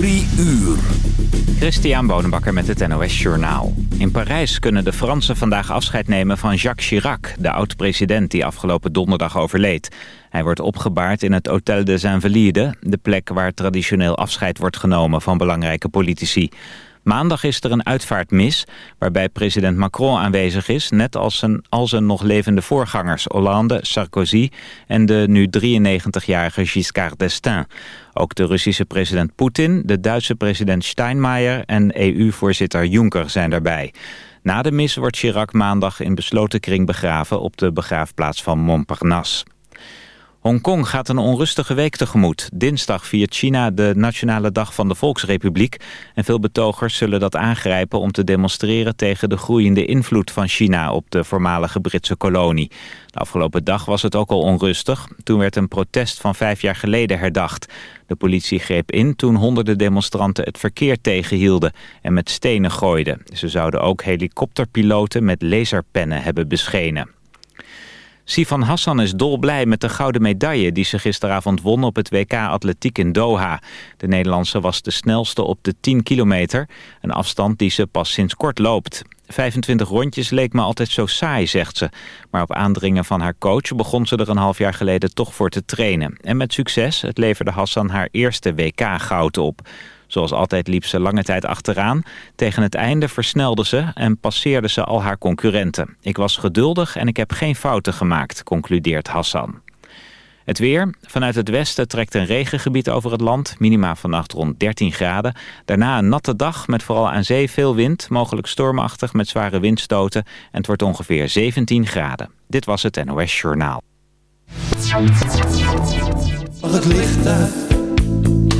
Drie uur. Christian Bonenbakker met het NOS Journaal. In Parijs kunnen de Fransen vandaag afscheid nemen van Jacques Chirac... de oud-president die afgelopen donderdag overleed. Hij wordt opgebaard in het Hôtel des Invalides... de plek waar traditioneel afscheid wordt genomen van belangrijke politici. Maandag is er een uitvaartmis waarbij president Macron aanwezig is... net als zijn, al zijn nog levende voorgangers Hollande, Sarkozy... en de nu 93-jarige Giscard d'Estaing. Ook de Russische president Poetin, de Duitse president Steinmeier... en EU-voorzitter Juncker zijn daarbij. Na de mis wordt Chirac maandag in besloten kring begraven... op de begraafplaats van Montparnasse. Hongkong gaat een onrustige week tegemoet. Dinsdag viert China de Nationale Dag van de Volksrepubliek... en veel betogers zullen dat aangrijpen om te demonstreren... tegen de groeiende invloed van China op de voormalige Britse kolonie. De afgelopen dag was het ook al onrustig. Toen werd een protest van vijf jaar geleden herdacht. De politie greep in toen honderden demonstranten het verkeer tegenhielden... en met stenen gooiden. Ze zouden ook helikopterpiloten met laserpennen hebben beschenen. Sifan Hassan is dolblij met de gouden medaille die ze gisteravond won op het WK Atletiek in Doha. De Nederlandse was de snelste op de 10 kilometer, een afstand die ze pas sinds kort loopt. 25 rondjes leek me altijd zo saai, zegt ze. Maar op aandringen van haar coach begon ze er een half jaar geleden toch voor te trainen. En met succes, het leverde Hassan haar eerste WK-goud op. Zoals altijd liep ze lange tijd achteraan. Tegen het einde versnelde ze en passeerde ze al haar concurrenten. Ik was geduldig en ik heb geen fouten gemaakt, concludeert Hassan. Het weer. Vanuit het westen trekt een regengebied over het land. Minima vannacht rond 13 graden. Daarna een natte dag met vooral aan zee veel wind. Mogelijk stormachtig met zware windstoten. En het wordt ongeveer 17 graden. Dit was het NOS Journaal. Het licht?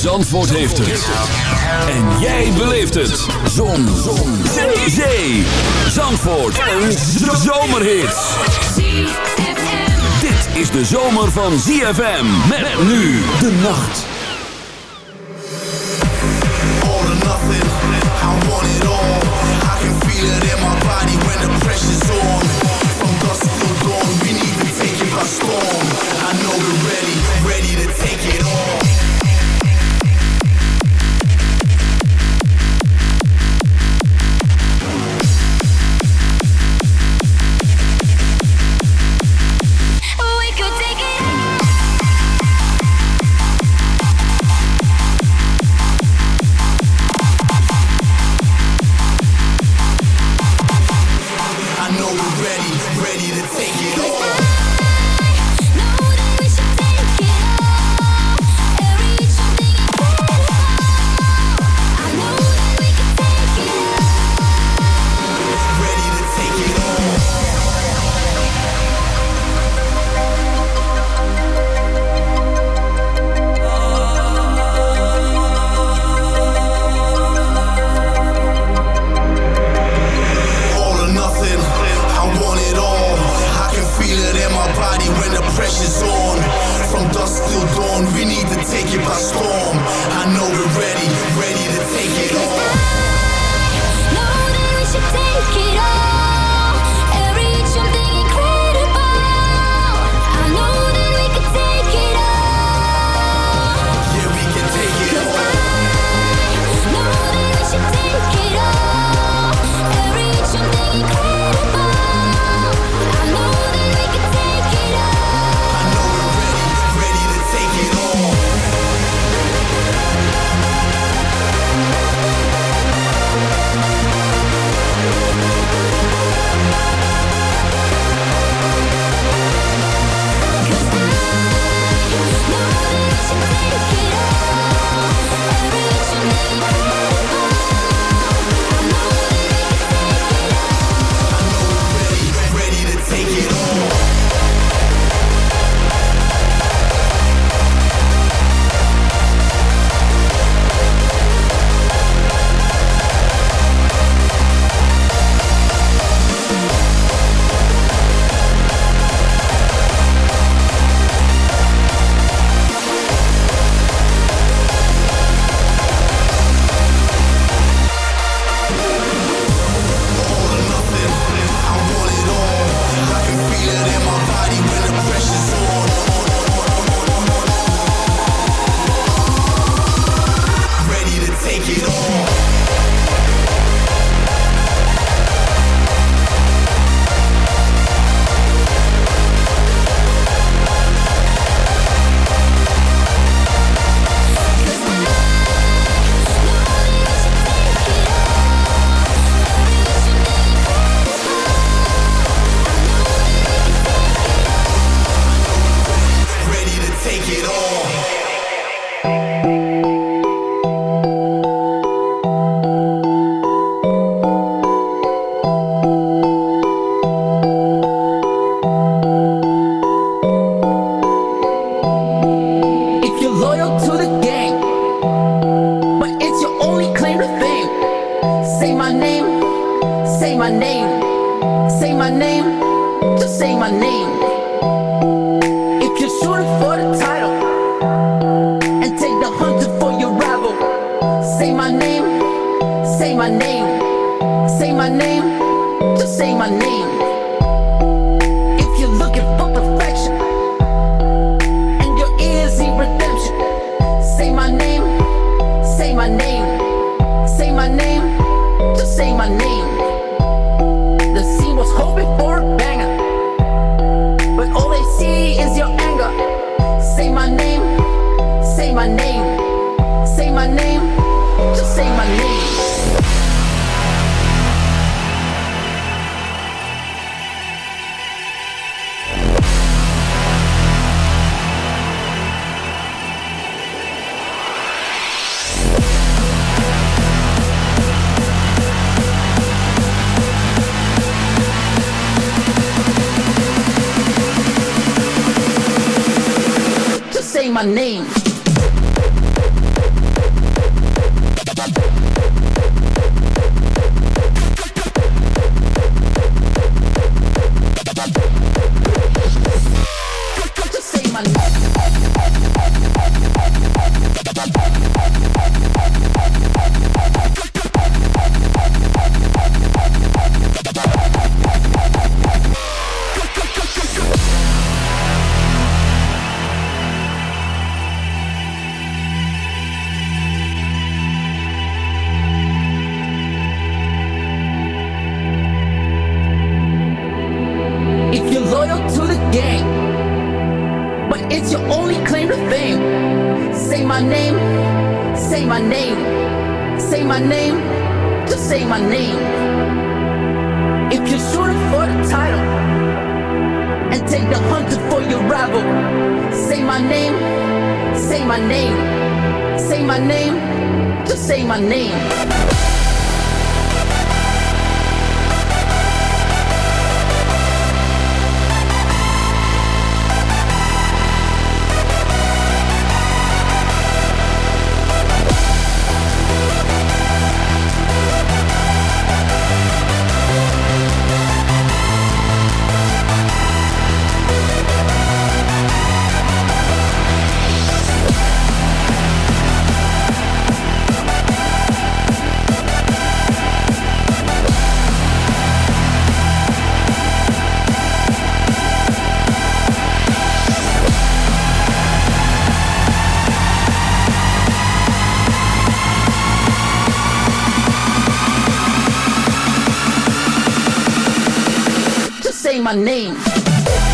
Zandvoort heeft het. En jij beleeft het. Zon. Zon. Zee. Zee. Zandvoort. Een zomerhit. Dit is de zomer van ZFM. Met nu de nacht. all or nothing. I want it all. I can feel it in my body when the pressure's on. Name.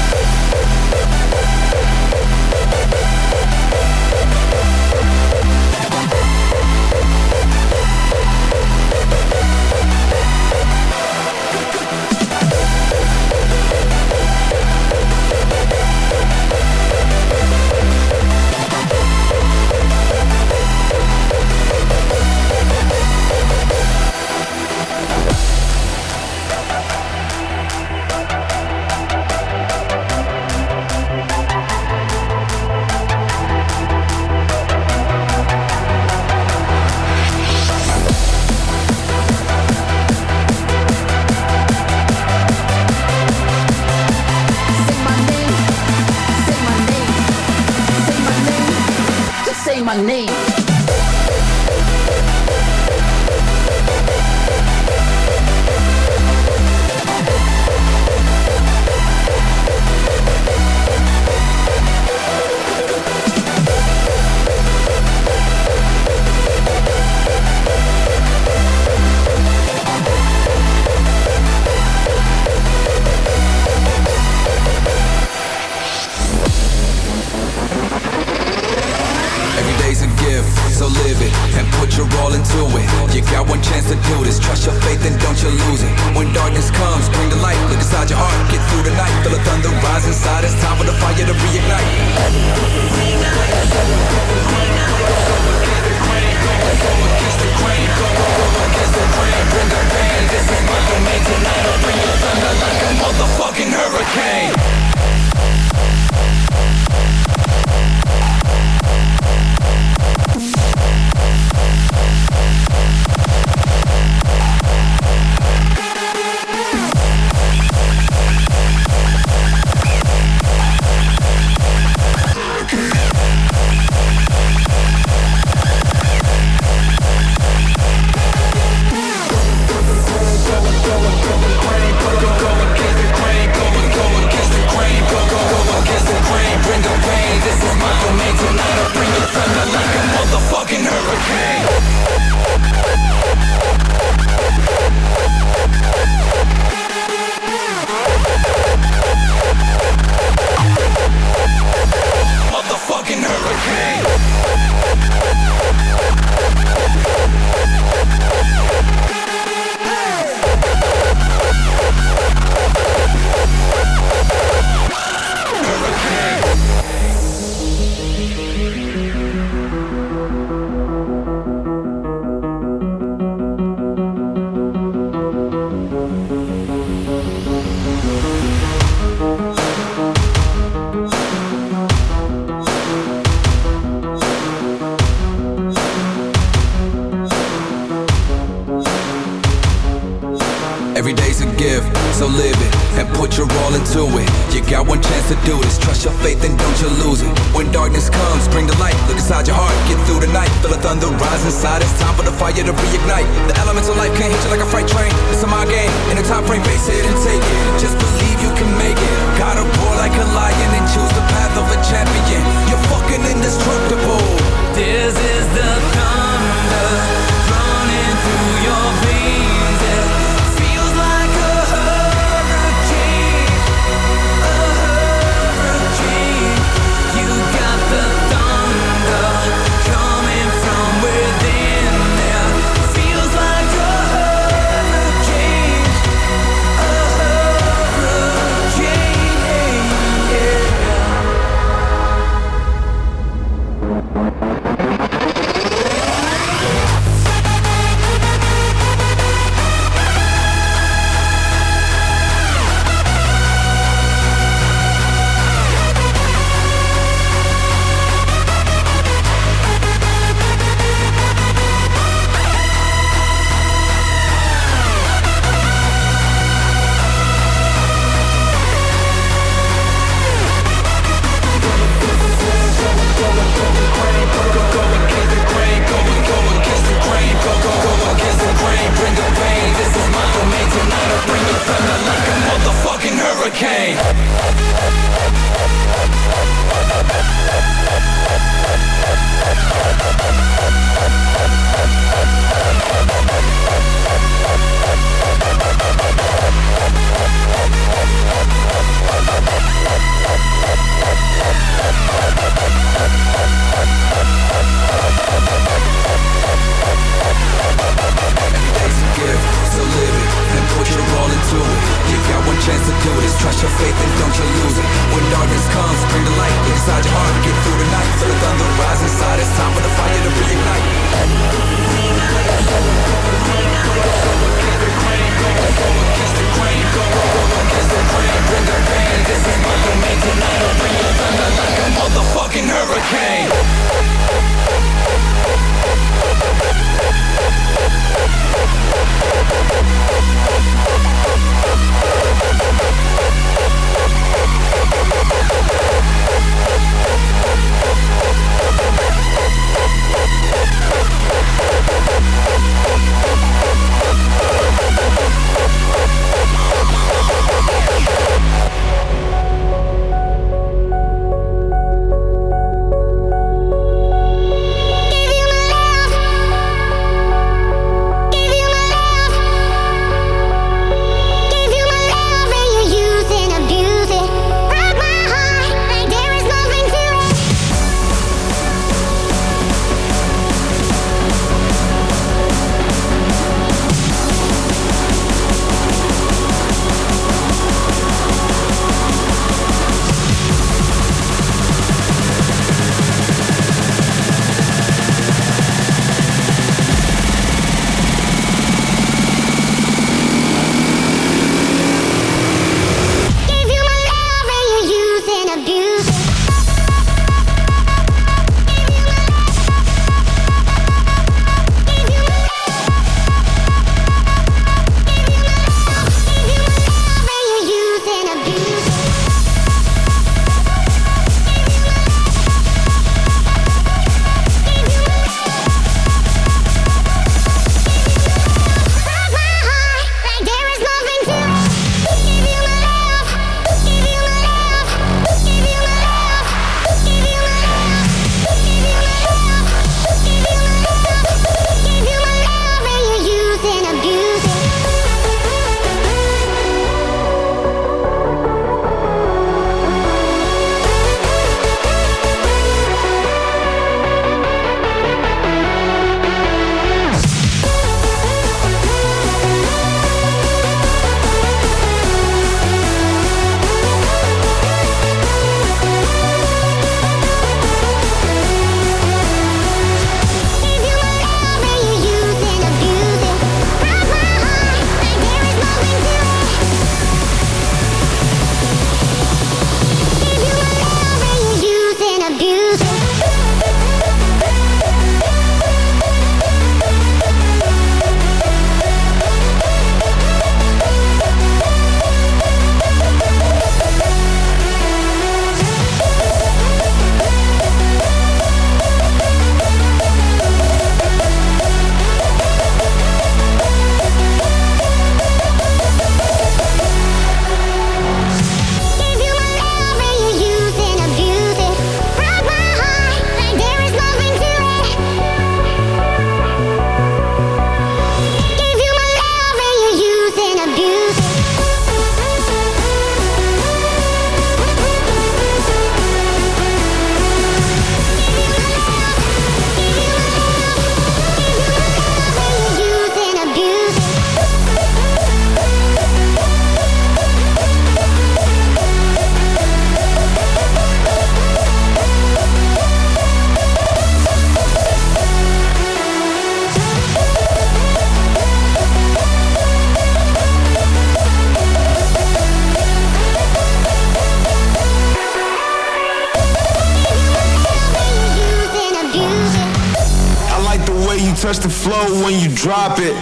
way you touch the flow when you drop it.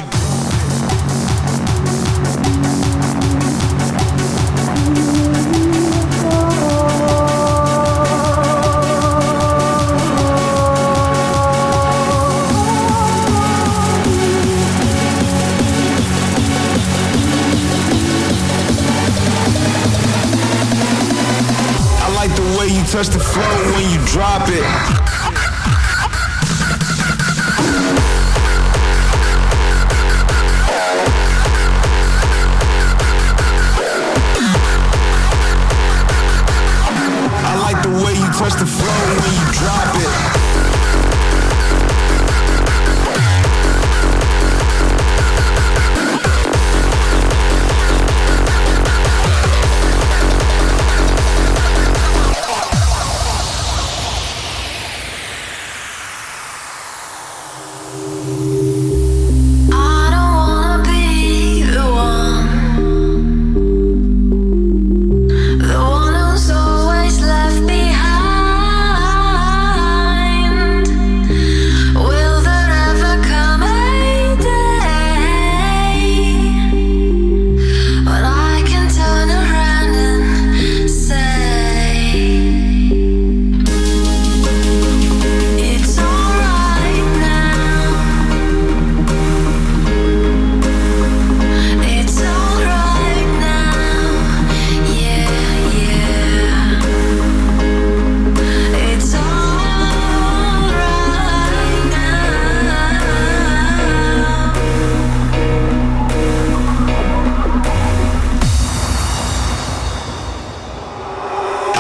I like the way you touch the flow when you drop it.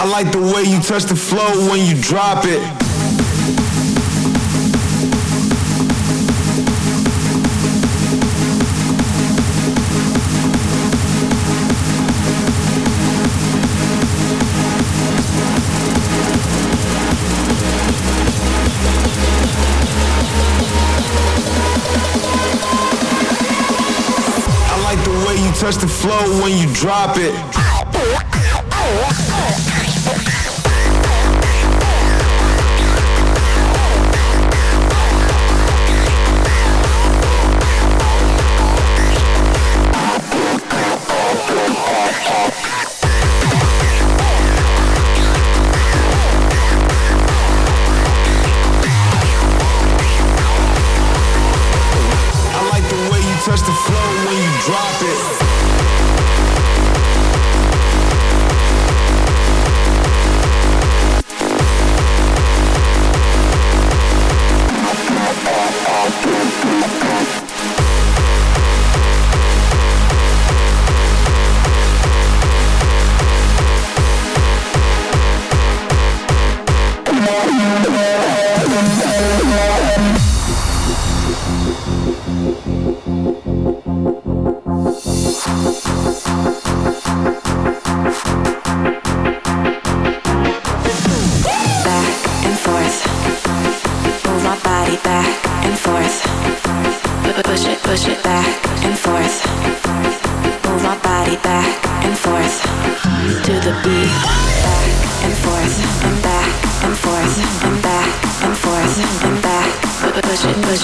I like the way you touch the flow when you drop it. I like the way you touch the flow when you drop it.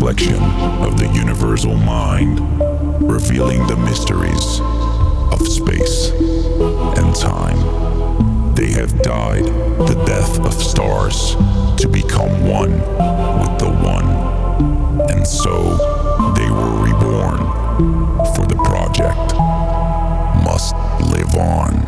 reflection of the universal mind, revealing the mysteries of space and time. They have died the death of stars to become one with the One. And so they were reborn, for the project must live on.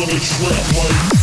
I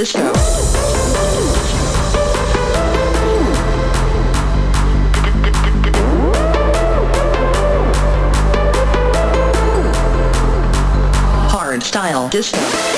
disco. Disco.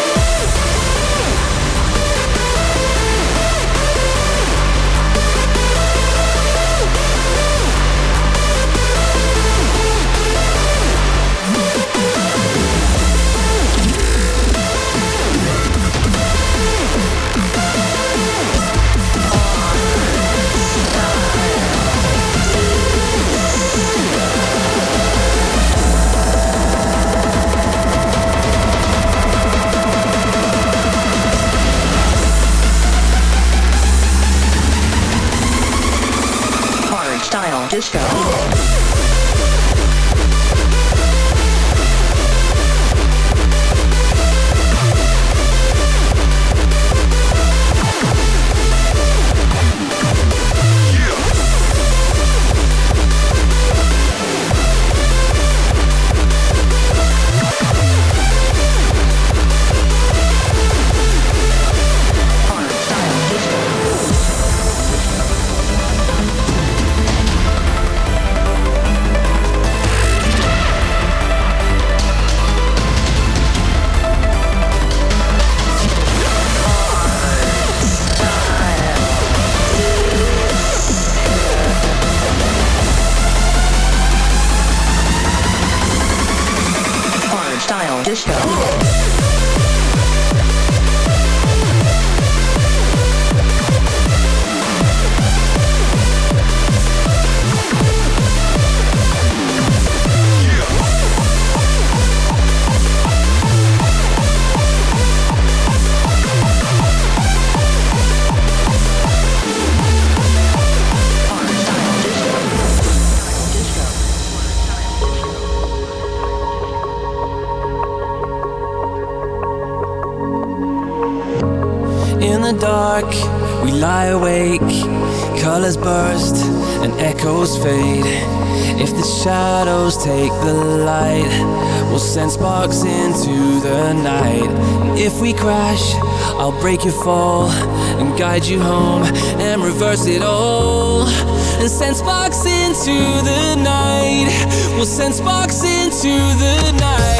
Break your fall and guide you home and reverse it all. And send sparks into the night. We'll send sparks into the night.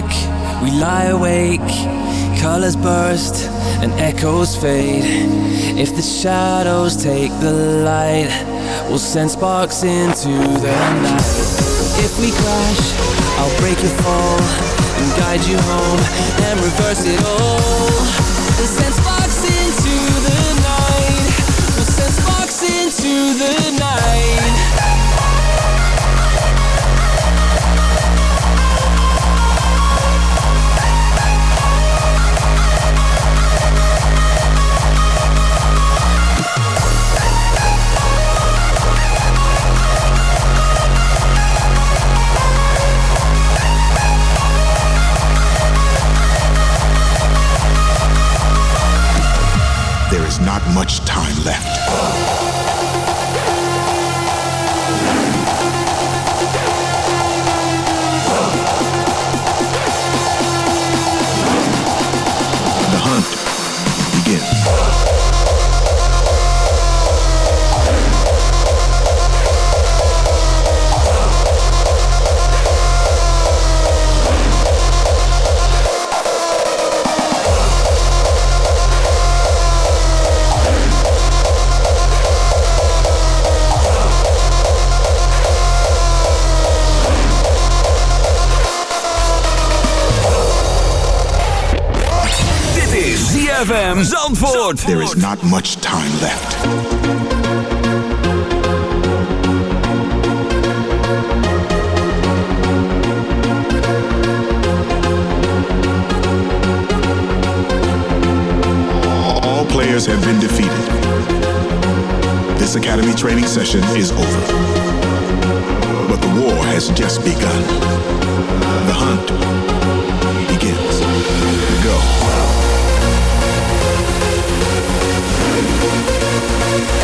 Dark, we lie awake. Colors burst and echoes fade. If the shadows take the light, we'll send sparks into the night. If we crash, I'll break your fall and guide you home and reverse it all. And send sparks into the night. We'll send sparks into the night. Much time ZFM Zandvoort. There is not much time left. All players have been defeated. This academy training session is over. But the war has just begun. The hunt begins. Go. Música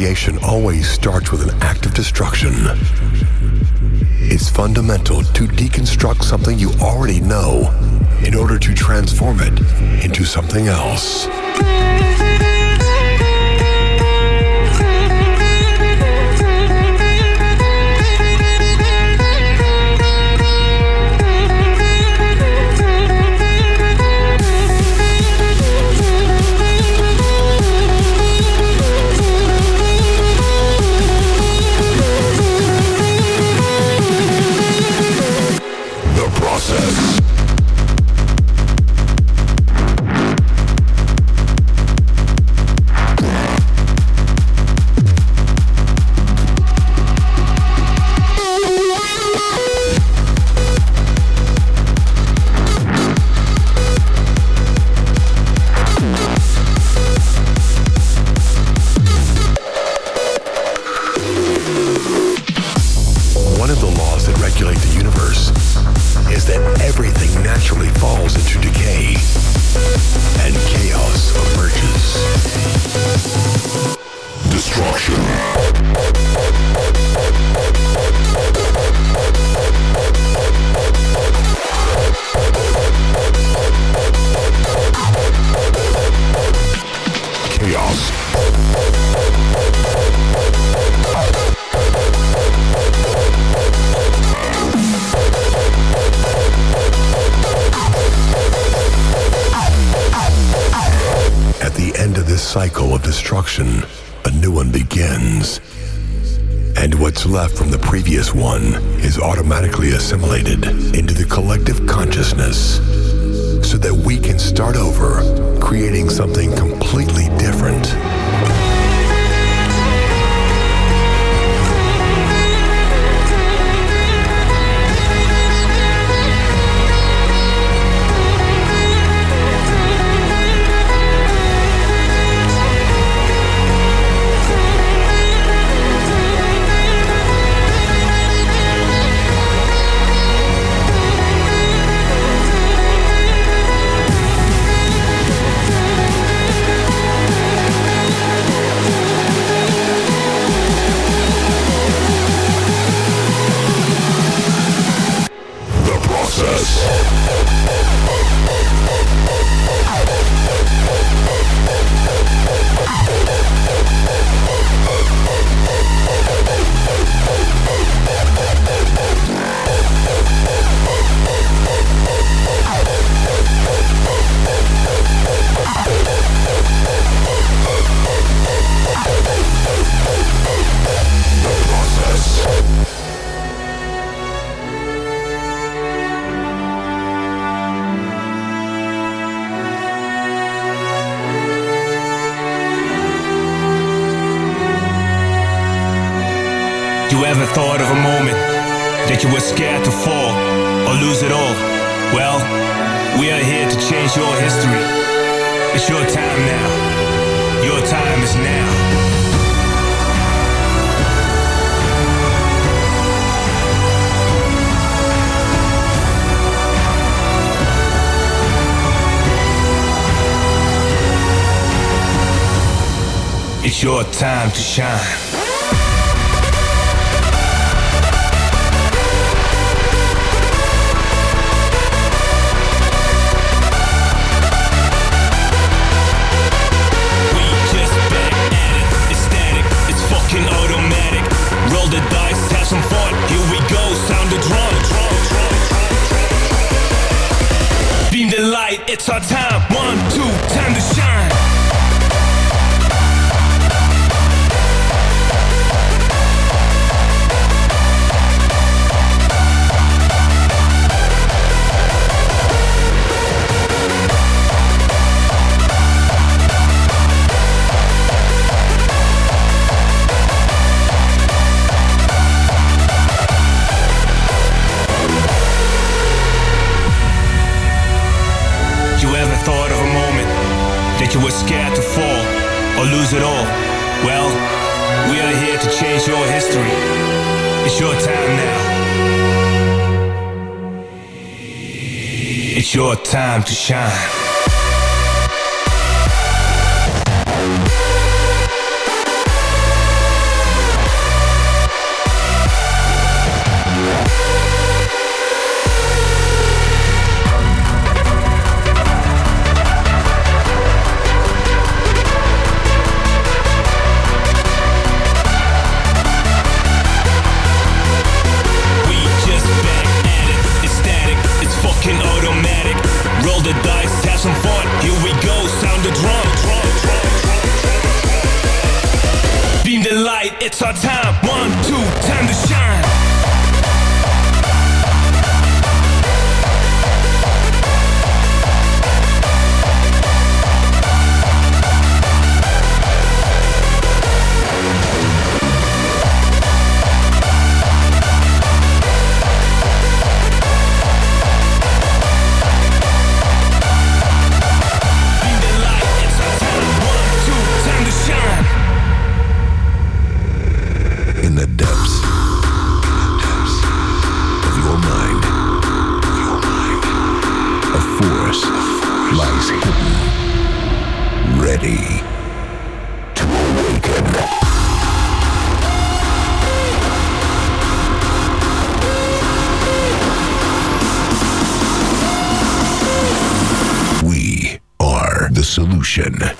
creation always starts with an act of destruction. It's fundamental to deconstruct something you already know in order to transform it into something else. your time to shine. Nation.